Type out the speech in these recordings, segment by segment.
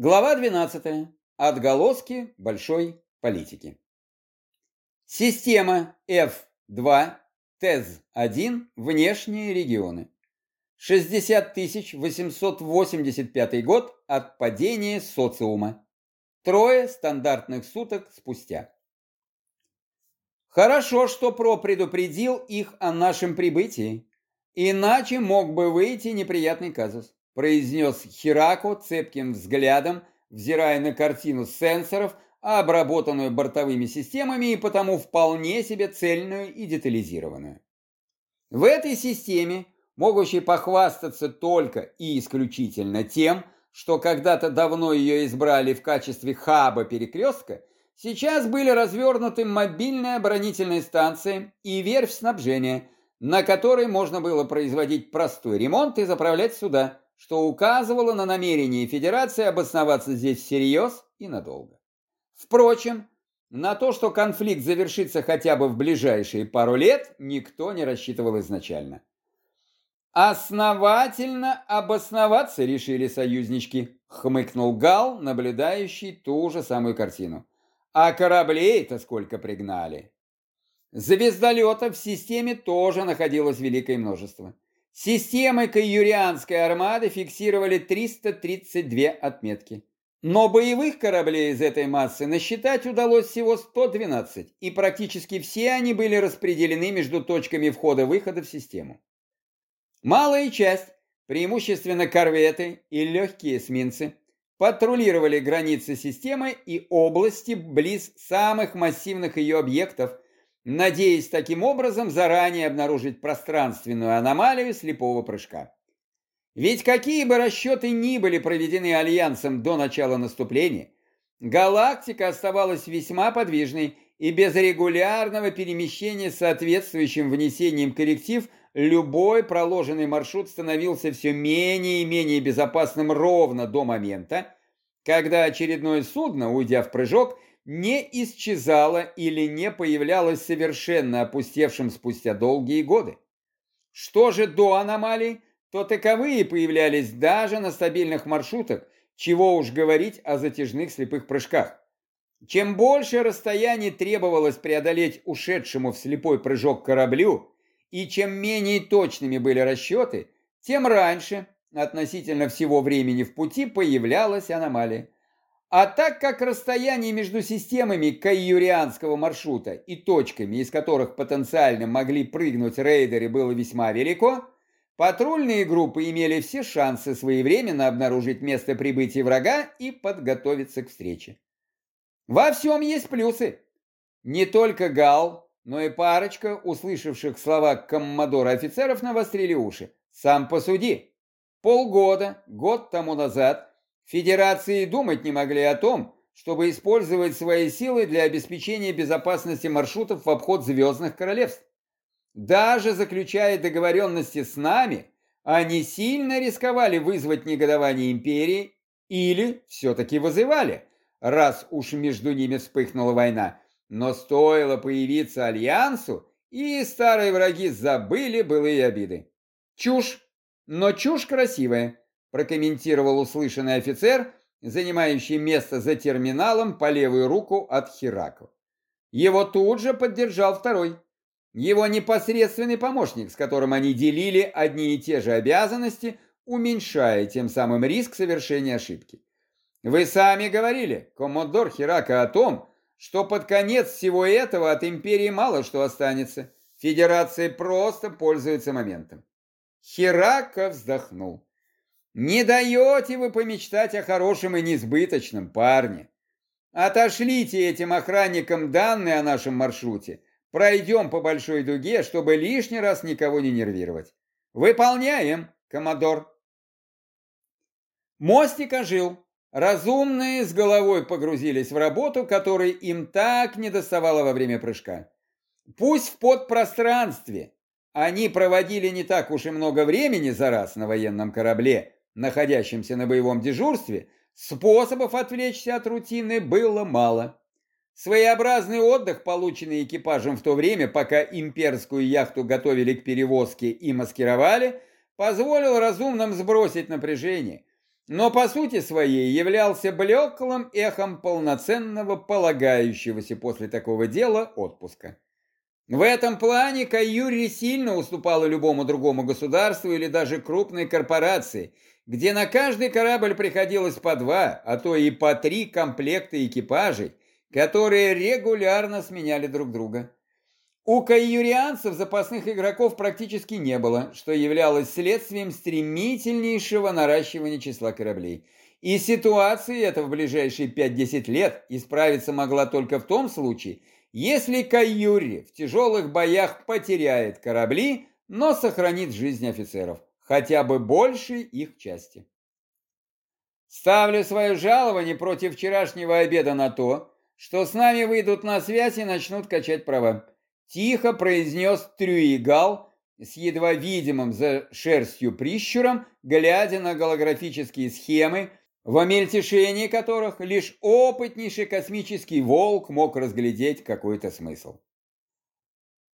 Глава 12. Отголоски большой политики. Система F2, ТЭЗ-1, внешние регионы. 60 885 год от падения социума. Трое стандартных суток спустя. Хорошо, что ПРО предупредил их о нашем прибытии, иначе мог бы выйти неприятный казус произнес Хирако цепким взглядом, взирая на картину сенсоров, обработанную бортовыми системами и потому вполне себе цельную и детализированную. В этой системе, могущей похвастаться только и исключительно тем, что когда-то давно ее избрали в качестве хаба перекрестка, сейчас были развернуты мобильная оборонительная станция и верфь снабжения, на которой можно было производить простой ремонт и заправлять суда, что указывало на намерение Федерации обосноваться здесь всерьез и надолго. Впрочем, на то, что конфликт завершится хотя бы в ближайшие пару лет, никто не рассчитывал изначально. «Основательно обосноваться решили союзнички», — хмыкнул Гал, наблюдающий ту же самую картину. «А кораблей-то сколько пригнали!» Звездолетов в системе тоже находилось великое множество. Системы Каюрианской армады фиксировали 332 отметки. Но боевых кораблей из этой массы насчитать удалось всего 112, и практически все они были распределены между точками входа-выхода в систему. Малая часть, преимущественно корветы и легкие эсминцы, патрулировали границы системы и области близ самых массивных ее объектов – надеясь таким образом заранее обнаружить пространственную аномалию слепого прыжка. Ведь какие бы расчеты ни были проведены Альянсом до начала наступления, галактика оставалась весьма подвижной, и без регулярного перемещения с соответствующим внесением корректив любой проложенный маршрут становился все менее и менее безопасным ровно до момента, когда очередное судно, уйдя в прыжок, не исчезала или не появлялась совершенно опустевшим спустя долгие годы. Что же до аномалий, то таковые появлялись даже на стабильных маршрутах, чего уж говорить о затяжных слепых прыжках. Чем больше расстояний требовалось преодолеть ушедшему в слепой прыжок кораблю, и чем менее точными были расчеты, тем раньше, относительно всего времени в пути, появлялась аномалия. А так как расстояние между системами кайюрианского маршрута и точками, из которых потенциально могли прыгнуть рейдеры, было весьма велико, патрульные группы имели все шансы своевременно обнаружить место прибытия врага и подготовиться к встрече. Во всем есть плюсы. Не только Гал, но и парочка, услышавших слова коммодора офицеров, навострили уши. Сам посуди. Полгода, год тому назад Федерации думать не могли о том, чтобы использовать свои силы для обеспечения безопасности маршрутов в обход звездных королевств. Даже заключая договоренности с нами, они сильно рисковали вызвать негодование империи или все-таки вызывали, раз уж между ними вспыхнула война. Но стоило появиться Альянсу, и старые враги забыли былые обиды. Чушь, но чушь красивая прокомментировал услышанный офицер, занимающий место за терминалом по левую руку от Хиракла. Его тут же поддержал второй. Его непосредственный помощник, с которым они делили одни и те же обязанности, уменьшая тем самым риск совершения ошибки. Вы сами говорили, коммодор Хирака, о том, что под конец всего этого от империи мало что останется. Федерация просто пользуется моментом. Хирака вздохнул. Не даете вы помечтать о хорошем и несбыточном, парне. Отошлите этим охранникам данные о нашем маршруте. Пройдем по большой дуге, чтобы лишний раз никого не нервировать. Выполняем, коммодор. Мостик ожил. Разумные с головой погрузились в работу, которой им так не доставало во время прыжка. Пусть в подпространстве. Они проводили не так уж и много времени за раз на военном корабле, находящимся на боевом дежурстве, способов отвлечься от рутины было мало. Своеобразный отдых, полученный экипажем в то время, пока имперскую яхту готовили к перевозке и маскировали, позволил разумным сбросить напряжение. но по сути своей являлся блеклым эхом полноценного полагающегося после такого дела отпуска. В этом плане Каюри сильно уступала любому другому государству или даже крупной корпорации, где на каждый корабль приходилось по два, а то и по три комплекта экипажей, которые регулярно сменяли друг друга. У каюрианцев запасных игроков практически не было, что являлось следствием стремительнейшего наращивания числа кораблей. И ситуация эта в ближайшие 5-10 лет исправиться могла только в том случае, если Каюри в тяжелых боях потеряет корабли, но сохранит жизнь офицеров, хотя бы большей их части. Ставлю свое жалование против вчерашнего обеда на то, что с нами выйдут на связь и начнут качать права. Тихо произнес Трюигал с едва видимым за шерстью прищуром, глядя на голографические схемы, в мельтешении которых лишь опытнейший космический волк мог разглядеть какой-то смысл.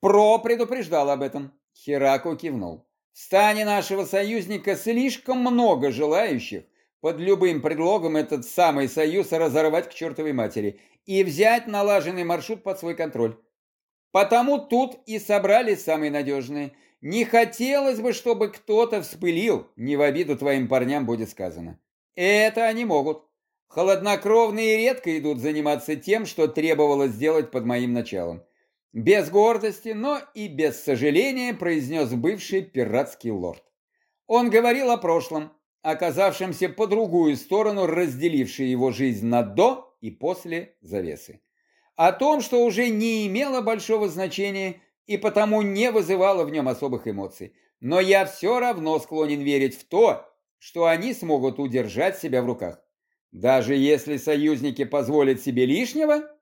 Про предупреждал об этом. Хераку кивнул. В стане нашего союзника слишком много желающих под любым предлогом этот самый союз разорвать к чертовой матери и взять налаженный маршрут под свой контроль. Потому тут и собрались самые надежные. Не хотелось бы, чтобы кто-то вспылил, не в обиду твоим парням будет сказано. Это они могут. Холоднокровные редко идут заниматься тем, что требовалось сделать под моим началом. Без гордости, но и без сожаления произнес бывший пиратский лорд. Он говорил о прошлом, оказавшемся по другую сторону, разделившей его жизнь на до и после завесы о том, что уже не имело большого значения и потому не вызывало в нем особых эмоций. Но я все равно склонен верить в то, что они смогут удержать себя в руках. Даже если союзники позволят себе лишнего?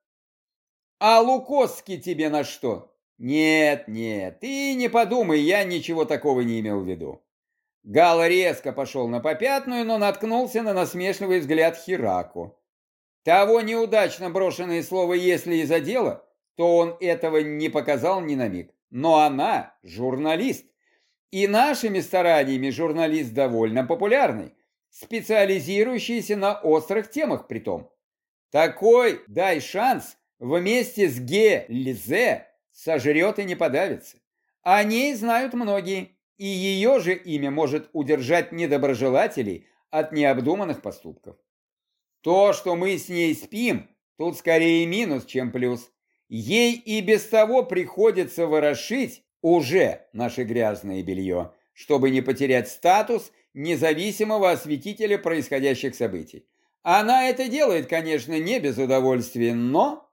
А Лукоски тебе на что? Нет, нет, ты не подумай, я ничего такого не имел в виду. Гал резко пошел на попятную, но наткнулся на насмешливый взгляд Хираку. Того неудачно брошенное слово «если» и задело, то он этого не показал ни на миг. Но она журналист. И нашими стараниями журналист довольно популярный, специализирующийся на острых темах притом. Такой дай шанс вместе с Ге Лизе сожрет и не подавится. О ней знают многие, и ее же имя может удержать недоброжелателей от необдуманных поступков. То, что мы с ней спим, тут скорее минус, чем плюс. Ей и без того приходится ворошить уже наше грязное белье, чтобы не потерять статус независимого осветителя происходящих событий. Она это делает, конечно, не без удовольствия, но...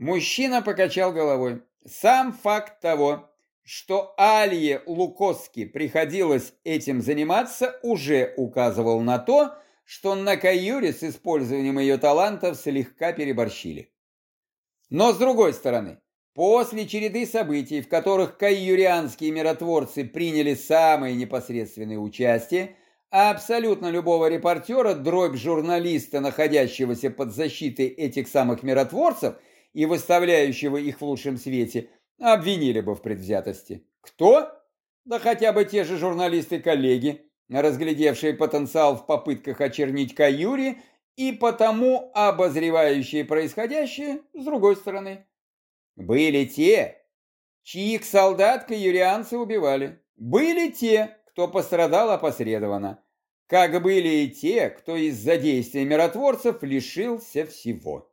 Мужчина покачал головой. Сам факт того, что Алье Лукоски приходилось этим заниматься, уже указывал на то, что на Каюре с использованием ее талантов слегка переборщили. Но с другой стороны, после череды событий, в которых каюрианские миротворцы приняли самое непосредственное участие, абсолютно любого репортера, дробь журналиста, находящегося под защитой этих самых миротворцев и выставляющего их в лучшем свете, обвинили бы в предвзятости. Кто? Да хотя бы те же журналисты-коллеги, разглядевшие потенциал в попытках очернить Каюри и потому обозревающие происходящее с другой стороны. Были те, чьих солдат каюрианцы убивали. Были те, кто пострадал опосредованно. Как были и те, кто из-за действия миротворцев лишился всего.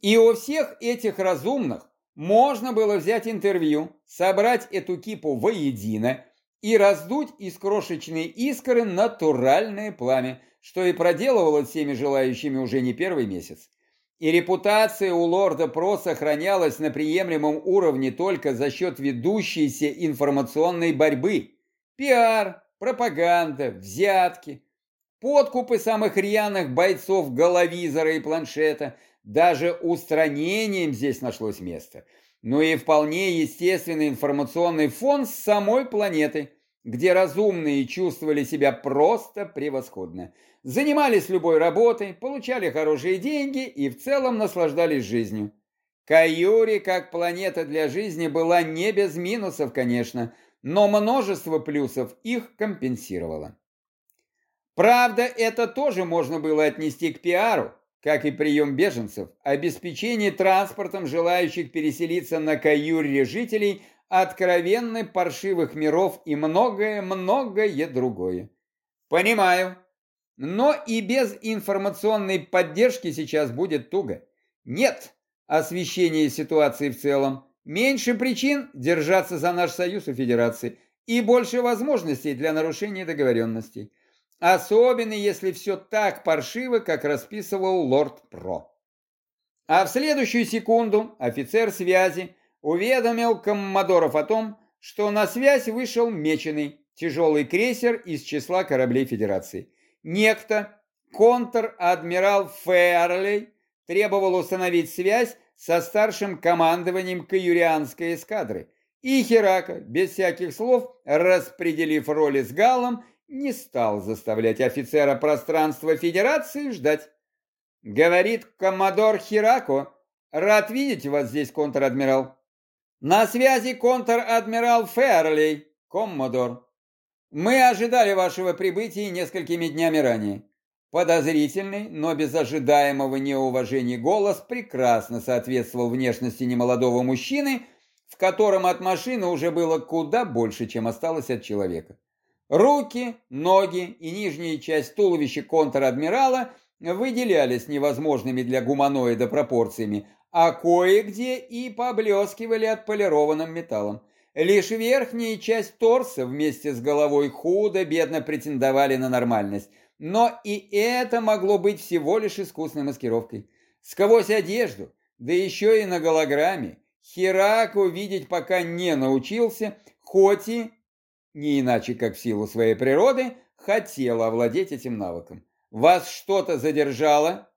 И у всех этих разумных можно было взять интервью, собрать эту кипу воедино и раздуть из крошечной искры натуральное пламя, что и проделывалось всеми желающими уже не первый месяц. И репутация у лорда Про сохранялась на приемлемом уровне только за счет ведущейся информационной борьбы. Пиар, пропаганда, взятки, подкупы самых рьяных бойцов головизора и планшета, даже устранением здесь нашлось место – но и вполне естественный информационный фон с самой планеты, где разумные чувствовали себя просто превосходно. Занимались любой работой, получали хорошие деньги и в целом наслаждались жизнью. Каюри, как планета для жизни, была не без минусов, конечно, но множество плюсов их компенсировало. Правда, это тоже можно было отнести к пиару, как и прием беженцев, обеспечение транспортом желающих переселиться на Каюре жителей откровенно паршивых миров и многое-многое другое. Понимаю, но и без информационной поддержки сейчас будет туго. Нет освещения ситуации в целом, меньше причин держаться за наш союз и федерации и больше возможностей для нарушения договоренностей. Особенно если все так паршиво, как расписывал лорд Про. А в следующую секунду офицер связи уведомил коммодоров о том, что на связь вышел меченый тяжелый крейсер из числа кораблей Федерации. Некто, контр-адмирал Ферлей, требовал установить связь со старшим командованием каюрианской эскадры. И Херака, без всяких слов, распределив роли с Галом, не стал заставлять офицера пространства Федерации ждать. Говорит коммодор Хирако, рад видеть вас здесь, контр-адмирал. На связи контр-адмирал Ферлей, коммодор. Мы ожидали вашего прибытия несколькими днями ранее. Подозрительный, но без ожидаемого неуважения голос прекрасно соответствовал внешности немолодого мужчины, в котором от машины уже было куда больше, чем осталось от человека. Руки, ноги и нижняя часть туловища контр-адмирала выделялись невозможными для гуманоида пропорциями, а кое-где и поблескивали отполированным металлом. Лишь верхняя часть торса вместе с головой худо-бедно претендовали на нормальность, но и это могло быть всего лишь искусной маскировкой. Сквозь одежду, да еще и на голограмме, Херак увидеть пока не научился, хоть и не иначе как в силу своей природы, хотела овладеть этим навыком. Вас что-то задержало?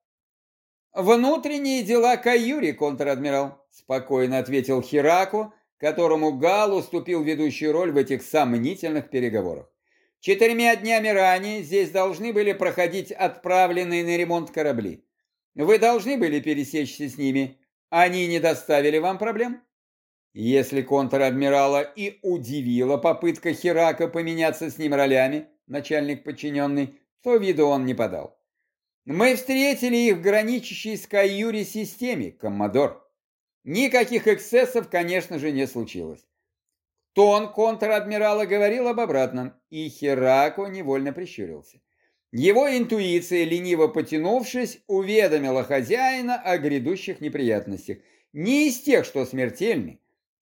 Внутренние дела Каюри, контр-адмирал, спокойно ответил Хираку, которому Гал уступил ведущую роль в этих сомнительных переговорах. Четырьмя днями ранее здесь должны были проходить отправленные на ремонт корабли. Вы должны были пересечься с ними. Они не доставили вам проблем? Если контр-адмирала и удивила попытка Херака поменяться с ним ролями, начальник подчиненный, то виду он не подал. Мы встретили их в граничащей с Каюри системе, коммодор. Никаких эксцессов, конечно же, не случилось. Тон контр-адмирала говорил об обратном, и Херако невольно прищурился. Его интуиция, лениво потянувшись, уведомила хозяина о грядущих неприятностях. Не из тех, что смертельны,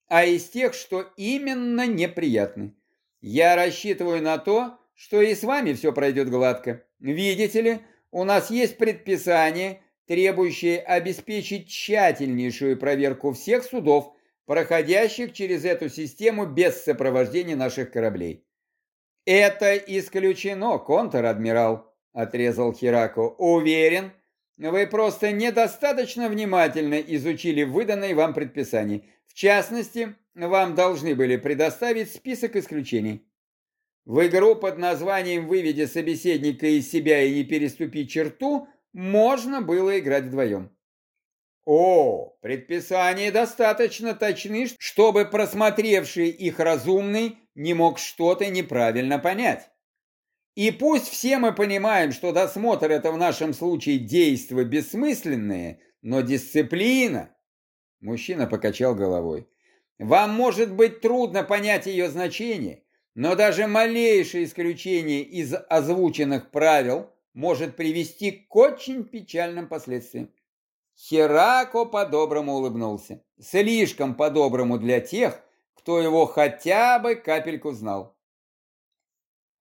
а из тех, что именно неприятны. Я рассчитываю на то, что и с вами все пройдет гладко. Видите ли, у нас есть предписание, требующее обеспечить тщательнейшую проверку всех судов, проходящих через эту систему без сопровождения наших кораблей. «Это исключено, контр-адмирал», — отрезал Хирако. «Уверен, вы просто недостаточно внимательно изучили выданные вам предписания. В частности, вам должны были предоставить список исключений. В игру под названием «Выведи собеседника из себя и не переступи черту» можно было играть вдвоем. О, предписания достаточно точны, чтобы просмотревший их разумный не мог что-то неправильно понять. И пусть все мы понимаем, что досмотр это в нашем случае действо бессмысленное, но дисциплина... Мужчина покачал головой. Вам может быть трудно понять ее значение, но даже малейшее исключение из озвученных правил может привести к очень печальным последствиям. Херако по-доброму улыбнулся. Слишком по-доброму для тех, кто его хотя бы капельку знал.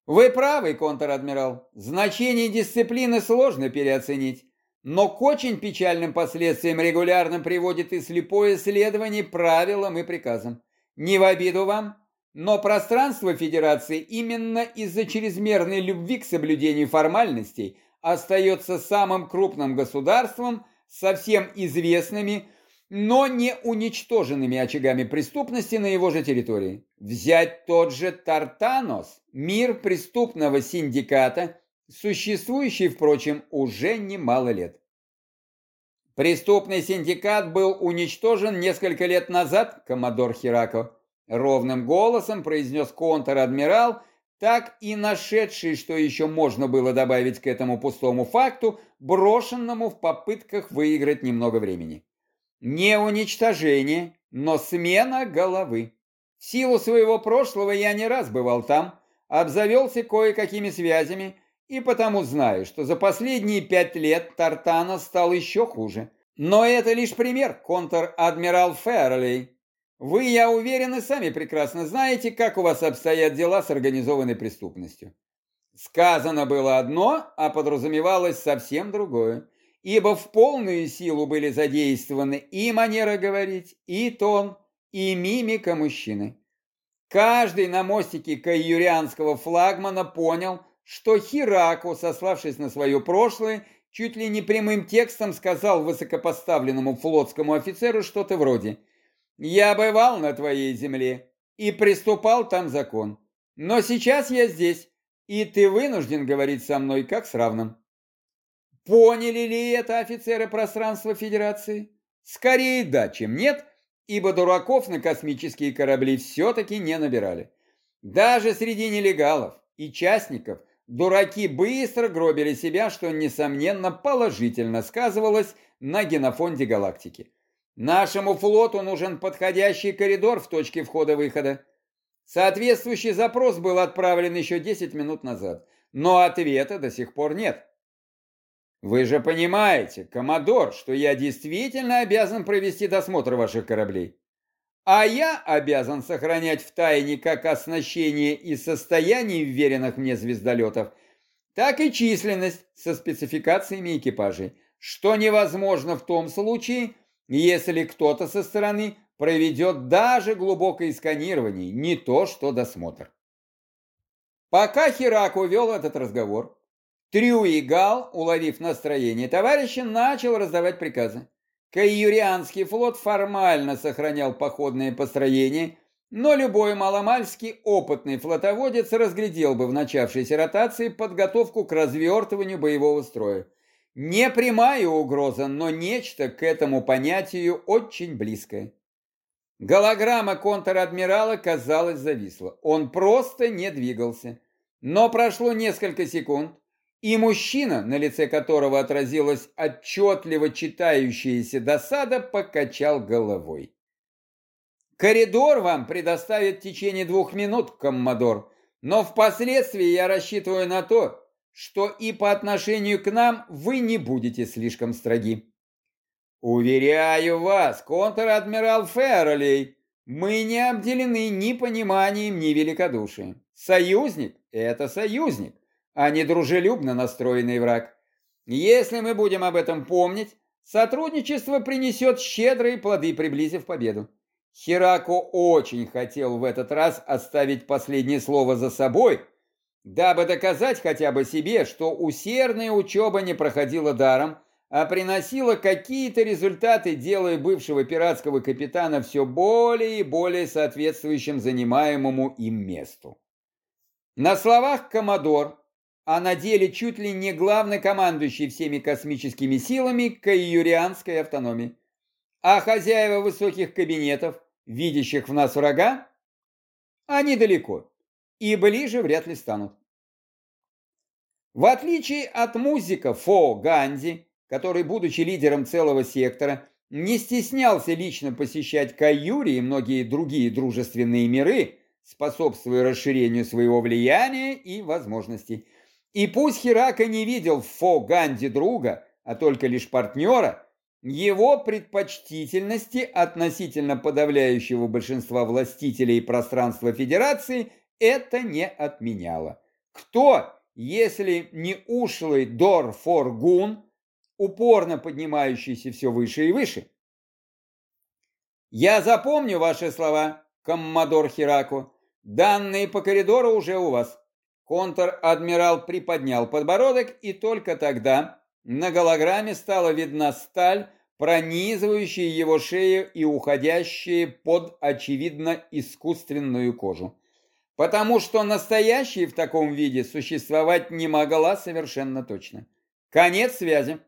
Вы правы, контр-адмирал. Значение дисциплины сложно переоценить. Но к очень печальным последствиям регулярно приводит и слепое следование правилам и приказам. Не в обиду вам, но пространство Федерации именно из-за чрезмерной любви к соблюдению формальностей остается самым крупным государством со всем известными но не уничтоженными очагами преступности на его же территории. Взять тот же Тартанос, мир преступного синдиката, существующий, впрочем, уже немало лет. Преступный синдикат был уничтожен несколько лет назад, коммодор Хирако. Ровным голосом произнес контр-адмирал, так и нашедший, что еще можно было добавить к этому пустому факту, брошенному в попытках выиграть немного времени. Не уничтожение, но смена головы. В силу своего прошлого я не раз бывал там, обзавелся кое-какими связями, и потому знаю, что за последние пять лет Тартана стал еще хуже. Но это лишь пример, контр-адмирал Ферли. Вы, я уверен, и сами прекрасно знаете, как у вас обстоят дела с организованной преступностью. Сказано было одно, а подразумевалось совсем другое, ибо в полную силу были задействованы и манера говорить, и тон, и мимика мужчины. Каждый на мостике каюрианского флагмана понял, что Хираку, сославшись на свое прошлое, чуть ли не прямым текстом сказал высокопоставленному флотскому офицеру что-то вроде «Я бывал на твоей земле и приступал там закон, но сейчас я здесь, и ты вынужден говорить со мной как с равным». Поняли ли это офицеры пространства Федерации? Скорее да, чем нет – ибо дураков на космические корабли все-таки не набирали. Даже среди нелегалов и частников дураки быстро гробили себя, что, несомненно, положительно сказывалось на генофонде галактики. Нашему флоту нужен подходящий коридор в точке входа-выхода. Соответствующий запрос был отправлен еще 10 минут назад, но ответа до сих пор нет. Вы же понимаете, коммодор, что я действительно обязан провести досмотр ваших кораблей. А я обязан сохранять в тайне как оснащение и состояние вверенных мне звездолетов, так и численность со спецификациями экипажей, что невозможно в том случае, если кто-то со стороны проведет даже глубокое сканирование, не то что досмотр. Пока Хираку вел этот разговор, Трюи Гал, уловив настроение товарища, начал раздавать приказы. Каюрианский флот формально сохранял походное построение, но любой маломальский опытный флотоводец разглядел бы в начавшейся ротации подготовку к развертыванию боевого строя. Не прямая угроза, но нечто к этому понятию очень близкое. Голограмма контр-адмирала, казалось, зависла. Он просто не двигался. Но прошло несколько секунд, и мужчина, на лице которого отразилась отчетливо читающаяся досада, покачал головой. «Коридор вам предоставит в течение двух минут, коммодор, но впоследствии я рассчитываю на то, что и по отношению к нам вы не будете слишком строги». «Уверяю вас, контр-адмирал Ферролей, мы не обделены ни пониманием, ни великодушием. Союзник – это союзник а не дружелюбно настроенный враг. Если мы будем об этом помнить, сотрудничество принесет щедрые плоды, приблизив победу. Хирако очень хотел в этот раз оставить последнее слово за собой, дабы доказать хотя бы себе, что усердная учеба не проходила даром, а приносила какие-то результаты, делая бывшего пиратского капитана все более и более соответствующим занимаемому им месту. На словах Комодор а на деле чуть ли не главный командующий всеми космическими силами каюрианской автономии. А хозяева высоких кабинетов, видящих в нас врага, они далеко и ближе вряд ли станут. В отличие от музыка Фо Ганди, который, будучи лидером целого сектора, не стеснялся лично посещать Каюри и многие другие дружественные миры, способствуя расширению своего влияния и возможностей. И пусть Хирака не видел в Фо Ганди друга, а только лишь партнера, его предпочтительности относительно подавляющего большинства властителей пространства Федерации это не отменяло. Кто, если не ушлый Дор Форгун, упорно поднимающийся все выше и выше? Я запомню ваши слова, коммодор Хираку. Данные по коридору уже у вас. Контр-адмирал приподнял подбородок, и только тогда на голограмме стала видна сталь, пронизывающая его шею и уходящая под, очевидно, искусственную кожу. Потому что настоящая в таком виде существовать не могла совершенно точно. Конец связи.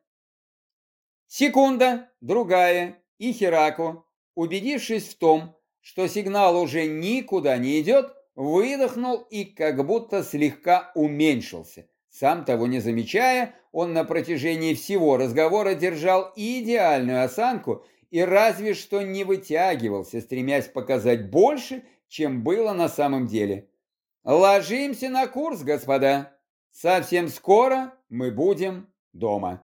Секунда, другая, и Хераку, убедившись в том, что сигнал уже никуда не идет, выдохнул и как будто слегка уменьшился. Сам того не замечая, он на протяжении всего разговора держал идеальную осанку и разве что не вытягивался, стремясь показать больше, чем было на самом деле. Ложимся на курс, господа. Совсем скоро мы будем дома.